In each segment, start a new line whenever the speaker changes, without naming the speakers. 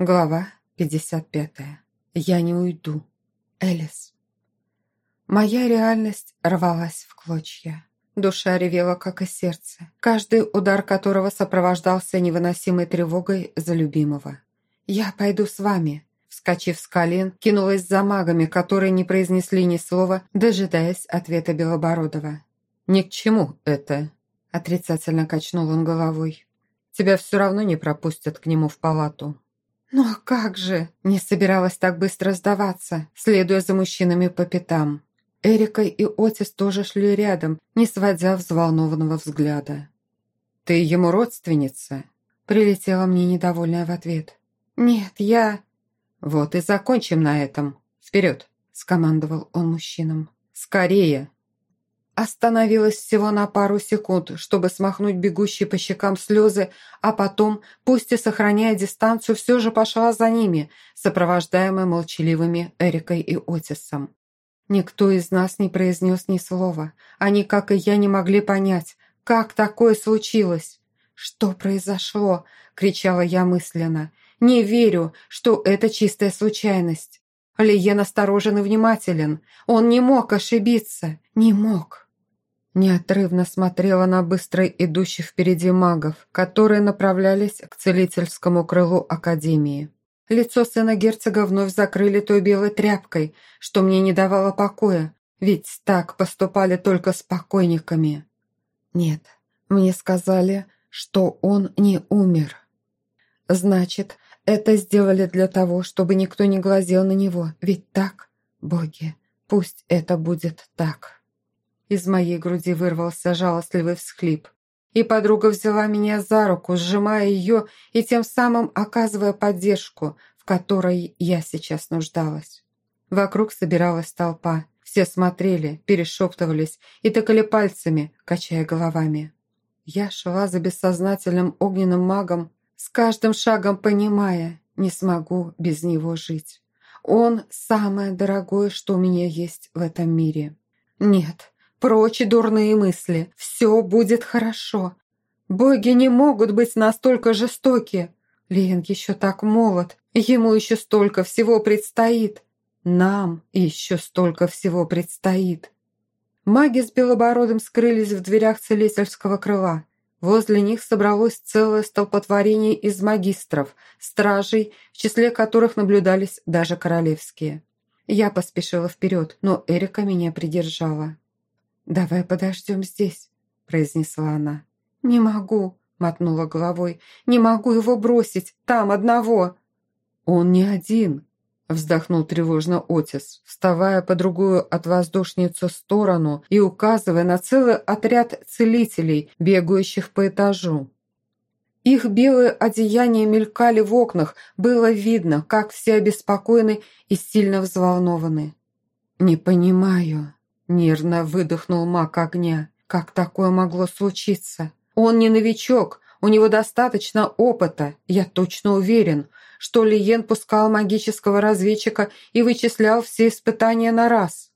Глава 55. Я не уйду. Элис. Моя реальность рвалась в клочья. Душа ревела, как и сердце, каждый удар которого сопровождался невыносимой тревогой за любимого. «Я пойду с вами», вскочив с колен, кинулась за магами, которые не произнесли ни слова, дожидаясь ответа Белобородова. «Ни к чему это», – отрицательно качнул он головой. «Тебя все равно не пропустят к нему в палату». «Ну а как же?» Не собиралась так быстро сдаваться, следуя за мужчинами по пятам. Эрика и Отис тоже шли рядом, не сводя взволнованного взгляда. «Ты ему родственница?» Прилетела мне недовольная в ответ. «Нет, я...» «Вот и закончим на этом. Вперед!» скомандовал он мужчинам. «Скорее!» Остановилась всего на пару секунд, чтобы смахнуть бегущие по щекам слезы, а потом, пусть и сохраняя дистанцию, все же пошла за ними, сопровождаемая молчаливыми Эрикой и Отисом. Никто из нас не произнес ни слова. Они, как и я, не могли понять, как такое случилось. «Что произошло?» – кричала я мысленно. «Не верю, что это чистая случайность». Лиен осторожен и внимателен. Он не мог ошибиться. Не мог. Неотрывно смотрела на быстро идущих впереди магов, которые направлялись к целительскому крылу Академии. Лицо сына герцога вновь закрыли той белой тряпкой, что мне не давало покоя, ведь так поступали только с покойниками. Нет, мне сказали, что он не умер. Значит, это сделали для того, чтобы никто не глазел на него, ведь так, боги, пусть это будет так. Из моей груди вырвался жалостливый всхлип. И подруга взяла меня за руку, сжимая ее и тем самым оказывая поддержку, в которой я сейчас нуждалась. Вокруг собиралась толпа. Все смотрели, перешептывались и тыкали пальцами, качая головами. Я шла за бессознательным огненным магом, с каждым шагом понимая, не смогу без него жить. Он – самое дорогое, что у меня есть в этом мире. Нет, Прочь дурные мысли. Все будет хорошо. Боги не могут быть настолько жестоки. Лен еще так молод. Ему еще столько всего предстоит. Нам еще столько всего предстоит. Маги с Белобородом скрылись в дверях целительского крыла. Возле них собралось целое столпотворение из магистров, стражей, в числе которых наблюдались даже королевские. Я поспешила вперед, но Эрика меня придержала. «Давай подождем здесь», – произнесла она. «Не могу», – мотнула головой. «Не могу его бросить, там одного». «Он не один», – вздохнул тревожно Отис, вставая по другую от воздушницы сторону и указывая на целый отряд целителей, бегающих по этажу. Их белые одеяния мелькали в окнах, было видно, как все обеспокоены и сильно взволнованы. «Не понимаю», Нервно выдохнул маг огня. Как такое могло случиться? Он не новичок, у него достаточно опыта, я точно уверен, что Лиен пускал магического разведчика и вычислял все испытания на раз.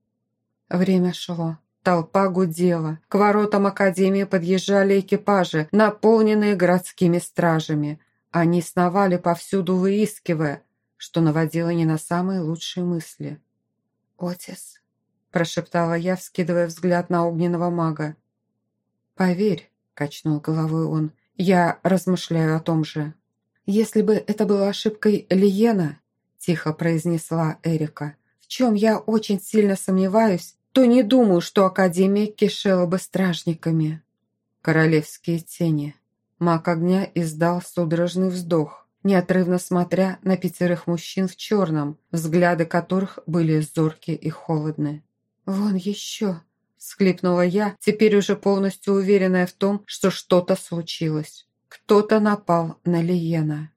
Время шло. Толпа гудела. К воротам Академии подъезжали экипажи, наполненные городскими стражами. Они сновали повсюду, выискивая, что наводило не на самые лучшие мысли. «Отис», прошептала я, вскидывая взгляд на огненного мага. «Поверь», — качнул головой он, — «я размышляю о том же». «Если бы это была ошибкой Лиена», — тихо произнесла Эрика, «в чем я очень сильно сомневаюсь, то не думаю, что Академия кишела бы стражниками». Королевские тени. Маг огня издал судорожный вздох, неотрывно смотря на пятерых мужчин в черном, взгляды которых были зоркие и холодные. «Вон еще!» – схлипнула я, теперь уже полностью уверенная в том, что что-то случилось. Кто-то напал на Лиена.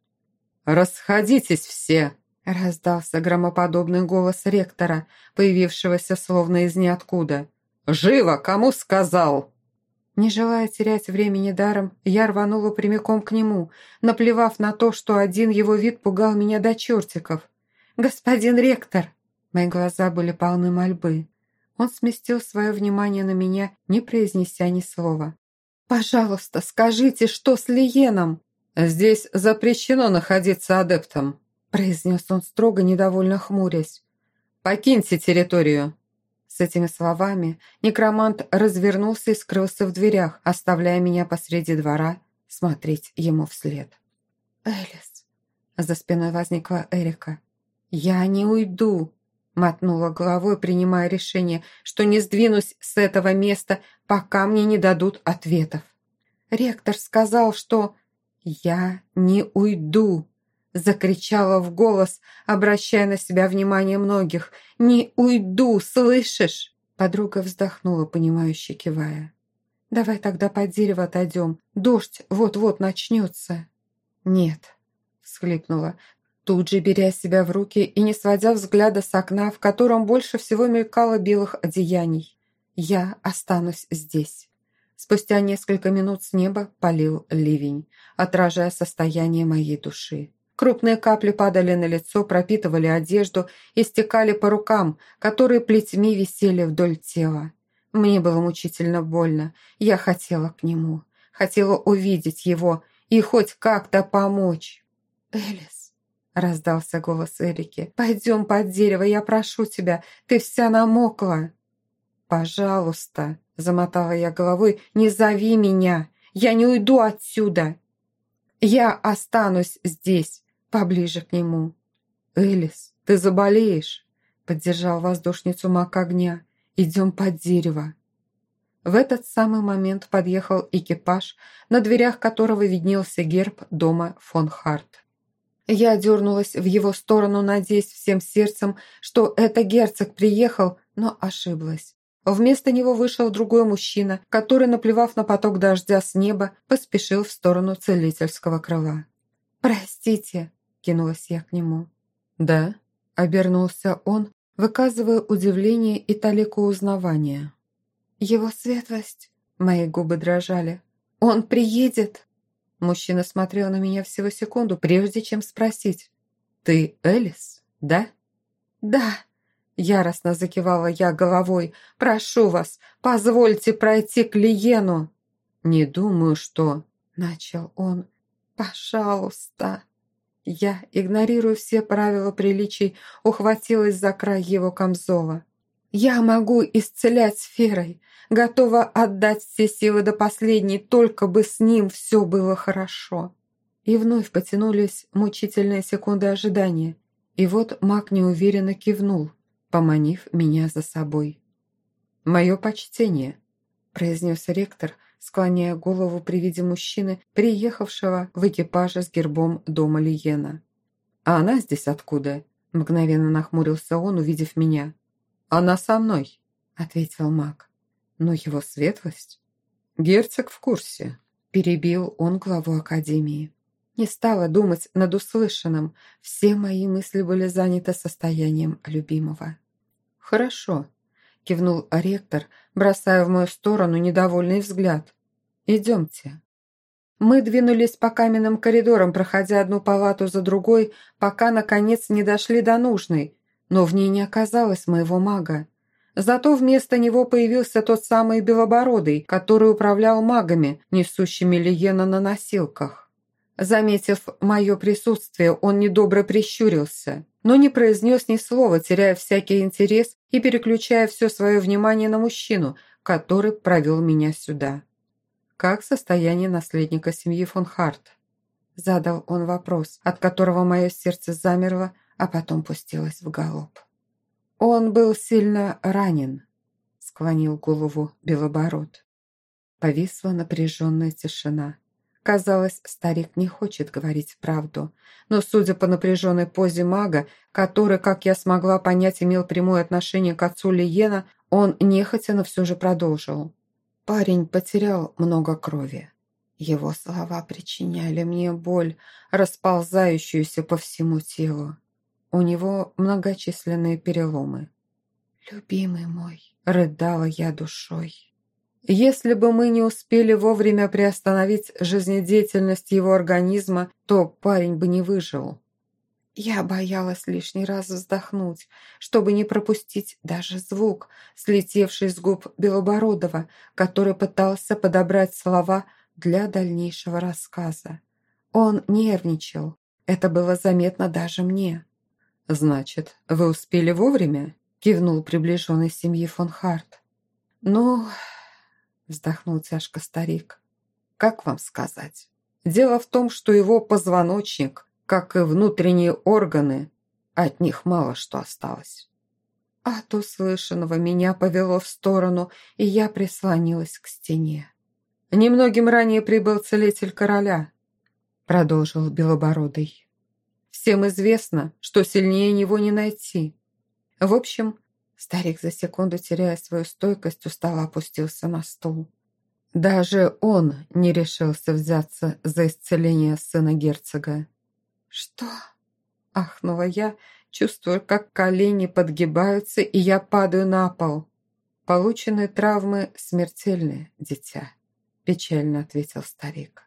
«Расходитесь все!» – раздался громоподобный голос ректора, появившегося словно из ниоткуда. «Живо! Кому сказал?» Не желая терять времени даром, я рванула прямиком к нему, наплевав на то, что один его вид пугал меня до чертиков. «Господин ректор!» Мои глаза были полны мольбы. Он сместил свое внимание на меня, не произнеся ни слова. «Пожалуйста, скажите, что с Лиеном?» «Здесь запрещено находиться адептом», произнес он строго, недовольно хмурясь. «Покиньте территорию!» С этими словами некромант развернулся и скрылся в дверях, оставляя меня посреди двора смотреть ему вслед. «Элис!» За спиной возникла Эрика. «Я не уйду!» Мотнула головой, принимая решение, что не сдвинусь с этого места, пока мне не дадут ответов. Ректор сказал, что «я не уйду!» Закричала в голос, обращая на себя внимание многих. «Не уйду, слышишь?» Подруга вздохнула, понимающе кивая. «Давай тогда под дерево отойдем. Дождь вот-вот начнется». «Нет», — всхлипнула, тут же беря себя в руки и не сводя взгляда с окна, в котором больше всего мелькало белых одеяний. «Я останусь здесь». Спустя несколько минут с неба полил ливень, отражая состояние моей души. Крупные капли падали на лицо, пропитывали одежду и стекали по рукам, которые плетьми висели вдоль тела. Мне было мучительно больно. Я хотела к нему. Хотела увидеть его и хоть как-то помочь. «Элис», — раздался голос Эрики, — «пойдем под дерево, я прошу тебя, ты вся намокла». «Пожалуйста», — замотала я головой, — «не зови меня, я не уйду отсюда. Я останусь здесь, поближе к нему. «Элис, ты заболеешь!» — поддержал воздушницу мак огня. «Идем под дерево!» В этот самый момент подъехал экипаж, на дверях которого виднелся герб дома фон Харт. Я дернулась в его сторону, надеясь всем сердцем, что это герцог приехал, но ошиблась. Вместо него вышел другой мужчина, который, наплевав на поток дождя с неба, поспешил в сторону целительского крыла. «Простите», кинулась я к нему. «Да?» – обернулся он, выказывая удивление и талику узнавания. «Его светлость?» – мои губы дрожали. «Он приедет?» Мужчина смотрел на меня всего секунду, прежде чем спросить. «Ты Элис, да?» «Да!» – яростно закивала я головой. «Прошу вас, позвольте пройти к Лиену!» «Не думаю, что...» – начал он. «Пожалуйста!» Я, игнорируя все правила приличий, ухватилась за край его камзола. «Я могу исцелять сферой, готова отдать все силы до последней, только бы с ним все было хорошо». И вновь потянулись мучительные секунды ожидания. И вот маг неуверенно кивнул, поманив меня за собой. «Мое почтение», – произнес ректор, склоняя голову при виде мужчины, приехавшего в экипаже с гербом дома Лиена. «А она здесь откуда?» – мгновенно нахмурился он, увидев меня. «Она со мной», – ответил маг. «Но его светлость?» «Герцог в курсе», – перебил он главу Академии. Не стала думать над услышанным, все мои мысли были заняты состоянием любимого. «Хорошо», – кивнул ректор, бросая в мою сторону недовольный взгляд. «Идемте». Мы двинулись по каменным коридорам, проходя одну палату за другой, пока, наконец, не дошли до нужной, но в ней не оказалось моего мага. Зато вместо него появился тот самый Белобородый, который управлял магами, несущими Лиена на носилках. Заметив мое присутствие, он недобро прищурился, но не произнес ни слова, теряя всякий интерес и переключая все свое внимание на мужчину, который провел меня сюда. «Как состояние наследника семьи фон Харт?» Задал он вопрос, от которого мое сердце замерло, а потом пустилось в галоп. «Он был сильно ранен», — склонил голову Белобород. Повисла напряженная тишина. Казалось, старик не хочет говорить правду, но, судя по напряженной позе мага, который, как я смогла понять, имел прямое отношение к отцу Лиена, он нехотя, но все же продолжил. Парень потерял много крови. Его слова причиняли мне боль, расползающуюся по всему телу. У него многочисленные переломы. «Любимый мой», — рыдала я душой. Если бы мы не успели вовремя приостановить жизнедеятельность его организма, то парень бы не выжил. Я боялась лишний раз вздохнуть, чтобы не пропустить даже звук, слетевший с губ Белобородова, который пытался подобрать слова для дальнейшего рассказа. Он нервничал, Это было заметно даже мне.
«Значит, вы успели вовремя?» – кивнул приближенный семьи фон Харт.
«Ну...» – вздохнул тяжко старик.
«Как вам сказать? Дело в том, что его позвоночник, как и внутренние органы, от них мало что осталось».
От услышанного меня повело в сторону, и я прислонилась к стене.
«Немногим ранее прибыл целитель короля», — продолжил Белобородый. «Всем известно, что сильнее него не найти.
В общем, старик за секунду, теряя свою стойкость, устало опустился на стул.
Даже он не решился взяться за исцеление сына герцога.
«Что?» – ахнула я, чувствуя, как колени подгибаются, и я падаю на пол.
«Полученные травмы смертельны, дитя», – печально ответил старик.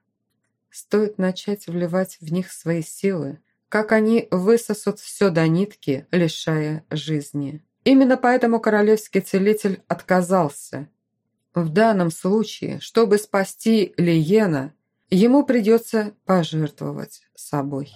«Стоит начать вливать в них свои силы, как они высосут все до нитки, лишая жизни. Именно поэтому королевский целитель отказался. В данном случае, чтобы спасти Лиена, ему придется пожертвовать собой».